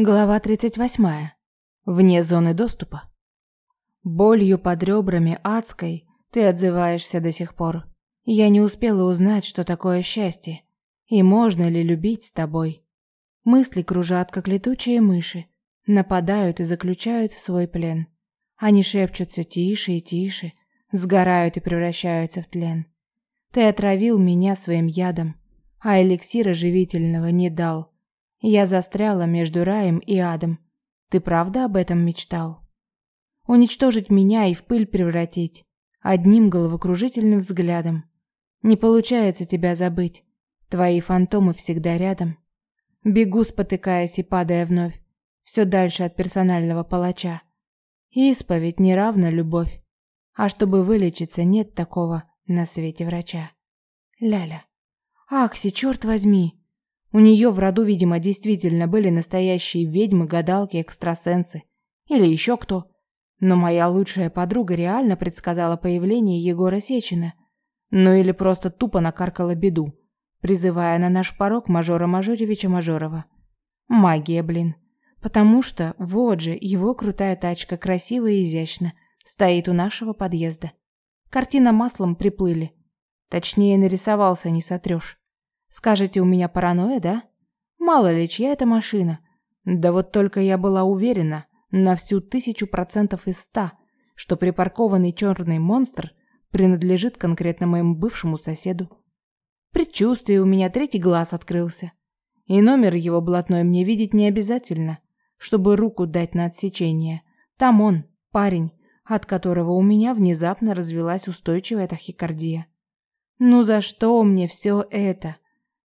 Глава 38. Вне зоны доступа. Болью под ребрами адской ты отзываешься до сих пор. Я не успела узнать, что такое счастье, и можно ли любить с тобой. Мысли кружат, как летучие мыши, нападают и заключают в свой плен. Они шепчут все тише и тише, сгорают и превращаются в тлен. Ты отравил меня своим ядом, а эликсира живительного не дал. Я застряла между раем и адом. Ты правда об этом мечтал? Уничтожить меня и в пыль превратить одним головокружительным взглядом. Не получается тебя забыть. Твои фантомы всегда рядом. Бегу, спотыкаясь и падая вновь, все дальше от персонального палача. Исповедь не равна любовь. А чтобы вылечиться, нет такого на свете врача. Ляля. Акси, черт возьми, у нее в роду, видимо, действительно были настоящие ведьмы, гадалки, экстрасенсы. Или еще кто. Но моя лучшая подруга реально предсказала появление Егора Сечина. Ну или просто тупо накаркала беду, призывая на наш порог мажора Мажоревича Мажорова. Магия, блин. Потому что, вот же, его крутая тачка, красиво и изящно, стоит у нашего подъезда. Картина маслом приплыли. Точнее, нарисовался, не сотрешь. Скажете, у меня паранойя, да? Мало ли, чья это машина. Да вот только я была уверена на всю тысячу процентов из ста, что припаркованный черный монстр принадлежит конкретно моему бывшему соседу. Предчувствие у меня третий глаз открылся. И номер его блатной мне видеть не обязательно, чтобы руку дать на отсечение. Там он, парень, от которого у меня внезапно развилась устойчивая тахикардия. Ну за что мне все это?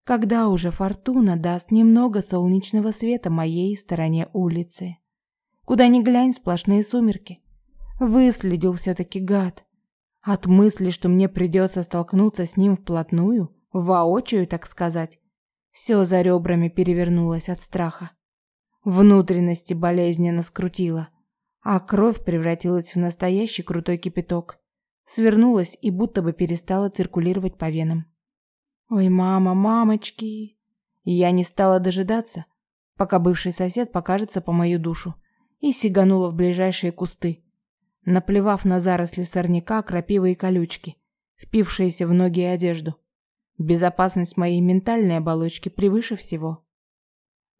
Когда уже фортуна даст немного солнечного света моей стороне улицы. Куда ни глянь, сплошные сумерки. Выследил все-таки гад. От мысли, что мне придется столкнуться с ним вплотную, воочию, так сказать, все за ребрами перевернулось от страха. Внутренности болезненно скрутило, а кровь превратилась в настоящий крутой кипяток. Свернулась и будто бы перестала циркулировать по венам. Ой, мама, мамочки. я не стала дожидаться, пока бывший сосед покажется по мою душу, и сиганула в ближайшие кусты, наплевав на заросли сорняка, крапивы и колючки, впившиеся в ноги и одежду. Безопасность моей ментальной оболочки превыше всего.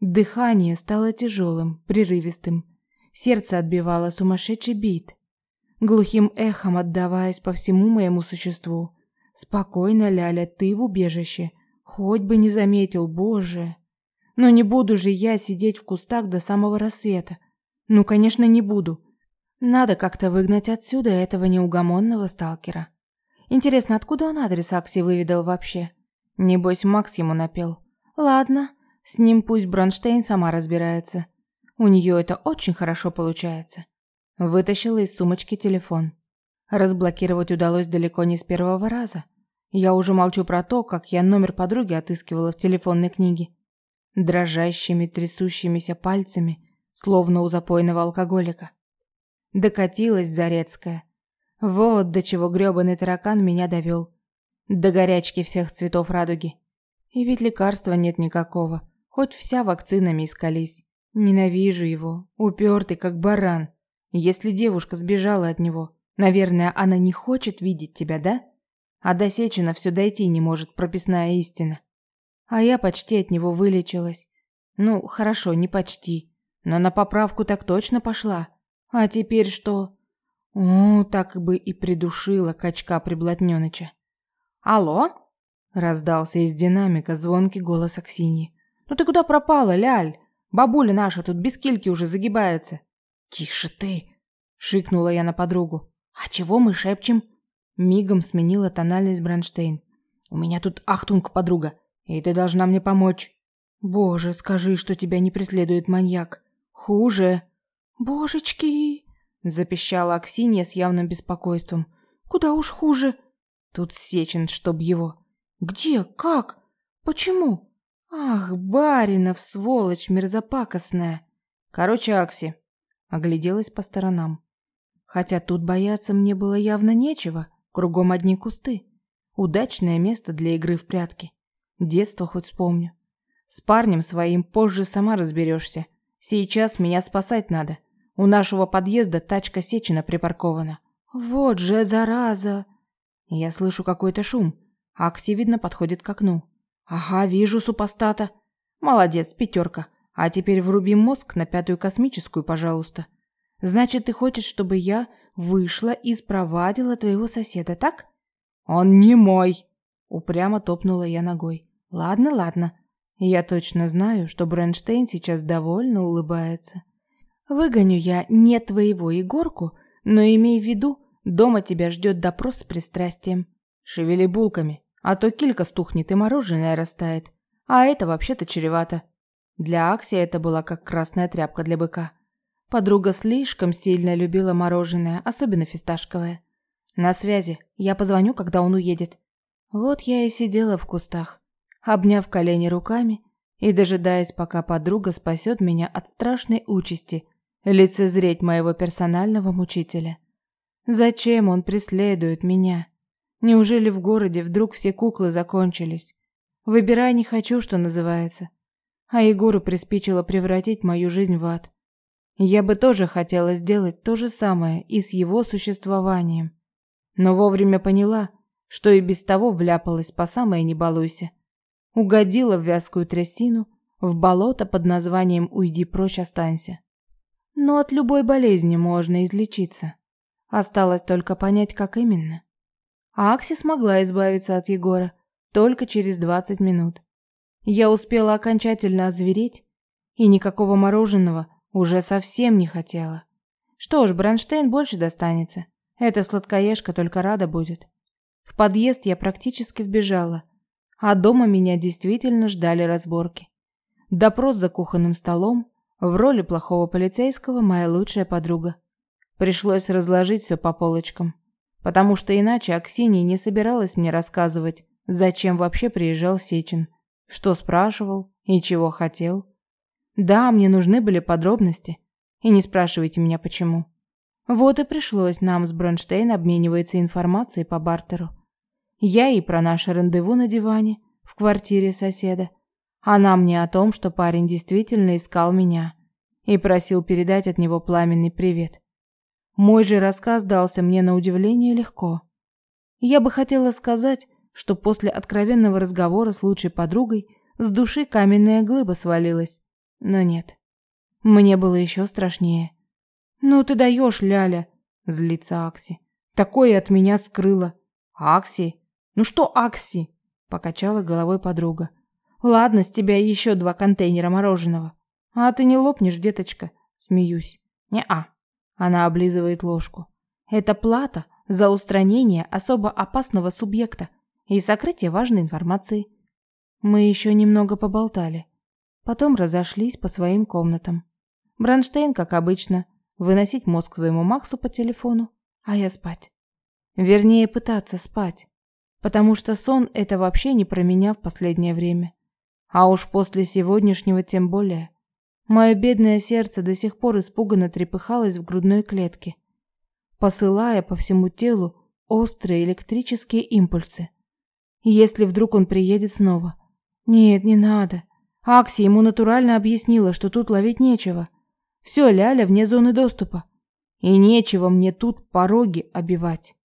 Дыхание стало тяжелым, прерывистым. Сердце отбивало сумасшедший бит, глухим эхом отдаваясь по всему моему существу. Спокойно, Ляля, ты в убежище. Хоть бы не заметил, боже. Но не буду же я сидеть в кустах до самого рассвета. Ну, конечно, не буду. Надо как-то выгнать отсюда этого неугомонного сталкера. Интересно, откуда он адрес Акси выведал вообще? Небось, Макс ему напел. Ладно, с ним пусть Бронштейн сама разбирается. У нее это очень хорошо получается. Вытащила из сумочки телефон. Разблокировать удалось далеко не с первого раза. Я уже молчу про то, как я номер подруги отыскивала в телефонной книге. Дрожащими, трясущимися пальцами, словно у запойного алкоголика. Докатилась Зарецкая. Вот до чего грёбаный таракан меня довел. До горячки всех цветов радуги. И ведь лекарства нет никакого. Хоть вся вакцинами искались. Ненавижу его, упертый как баран. Если девушка сбежала от него, Наверное, она не хочет видеть тебя, да? А до Сечина все дойти не может прописная истина. А я почти от него вылечилась. Ну, хорошо, не почти. Но на поправку так точно пошла. А теперь что? О, так бы и придушила качка приблотнёныча. Алло? Раздался из динамика звонкий голос Аксиньи. Ну ты куда пропала, Ляль? Бабуля наша тут без кильки уже загибается. Тише ты, шикнула я на подругу. «А чего мы шепчем?» Мигом сменила тональность Бронштейн. «У меня тут ахтунг, подруга, и ты должна мне помочь». «Боже, скажи, что тебя не преследует маньяк. Хуже». «Божечки!» – запищала Аксинья с явным беспокойством. «Куда уж хуже?» Тут Сечин, чтоб его. «Где? Как? Почему?» «Ах, Баринов, сволочь мерзопакостная!» «Короче, Акси...» Огляделась по сторонам. Хотя тут бояться мне было явно нечего, кругом одни кусты. Удачное место для игры в прятки. Детство хоть вспомню. С парнем своим позже сама разберешься. Сейчас меня спасать надо. У нашего подъезда тачка Сечина припаркована. Вот же зараза. Я слышу какой-то шум. Акси, видно, подходит к окну. Ага, вижу супостата. Молодец, пятерка. А теперь вруби мозг на пятую космическую, пожалуйста. Значит, ты хочешь, чтобы я вышла и спровадила твоего соседа, так? Он не мой. Упрямо топнула я ногой. Ладно, ладно. Я точно знаю, что Бренштейн сейчас довольно улыбается. Выгоню я не твоего Егорку, но имей в виду, дома тебя ждет допрос с пристрастием. Шевели булками, а то килька стухнет и мороженое растает. А это вообще-то чревато. Для Акси это была как красная тряпка для быка. Подруга слишком сильно любила мороженое, особенно фисташковое. На связи. Я позвоню, когда он уедет. Вот я и сидела в кустах, обняв колени руками и дожидаясь, пока подруга спасет меня от страшной участи лицезреть моего персонального мучителя. Зачем он преследует меня? Неужели в городе вдруг все куклы закончились? Выбирай не хочу, что называется. А Егору приспичило превратить мою жизнь в ад. Я бы тоже хотела сделать то же самое и с его существованием. Но вовремя поняла, что и без того вляпалась по самое не балуйся. Угодила в вязкую трясину, в болото под названием «Уйди прочь, останься». Но от любой болезни можно излечиться. Осталось только понять, как именно. А Акси смогла избавиться от Егора только через 20 минут. Я успела окончательно озвереть, и никакого мороженого уже совсем не хотела. Что ж, Бронштейн больше достанется. Эта сладкоежка только рада будет. В подъезд я практически вбежала, а дома меня действительно ждали разборки. Допрос за кухонным столом, в роли плохого полицейского моя лучшая подруга. Пришлось разложить все по полочкам, потому что иначе Аксинья не собиралась мне рассказывать, зачем вообще приезжал Сечин, что спрашивал и чего хотел. Да, мне нужны были подробности, и не спрашивайте меня почему. Вот и пришлось нам с Бронштейн обмениваться информацией по бартеру. Я и про наше рандеву на диване в квартире соседа. Она мне о том, что парень действительно искал меня и просил передать от него пламенный привет. Мой же рассказ дался мне на удивление легко. Я бы хотела сказать, что после откровенного разговора с лучшей подругой с души каменная глыба свалилась, но нет. Мне было еще страшнее. «Ну ты даешь, Ляля!» – злится Акси. «Такое от меня скрыла!» «Акси? Ну что Акси?» – покачала головой подруга. «Ладно, с тебя еще два контейнера мороженого. А ты не лопнешь, деточка?» – смеюсь. «Не-а». Она облизывает ложку. «Это плата за устранение особо опасного субъекта и сокрытие важной информации». Мы еще немного поболтали. Потом разошлись по своим комнатам. Бронштейн, как обычно, выносить мозг своему Максу по телефону, а я спать. Вернее, пытаться спать, потому что сон – это вообще не про меня в последнее время. А уж после сегодняшнего тем более. Мое бедное сердце до сих пор испуганно трепыхалось в грудной клетке, посылая по всему телу острые электрические импульсы. Если вдруг он приедет снова. Нет, не надо. Акси ему натурально объяснила, что тут ловить нечего. Все, Ляля вне зоны доступа. И нечего мне тут пороги обивать.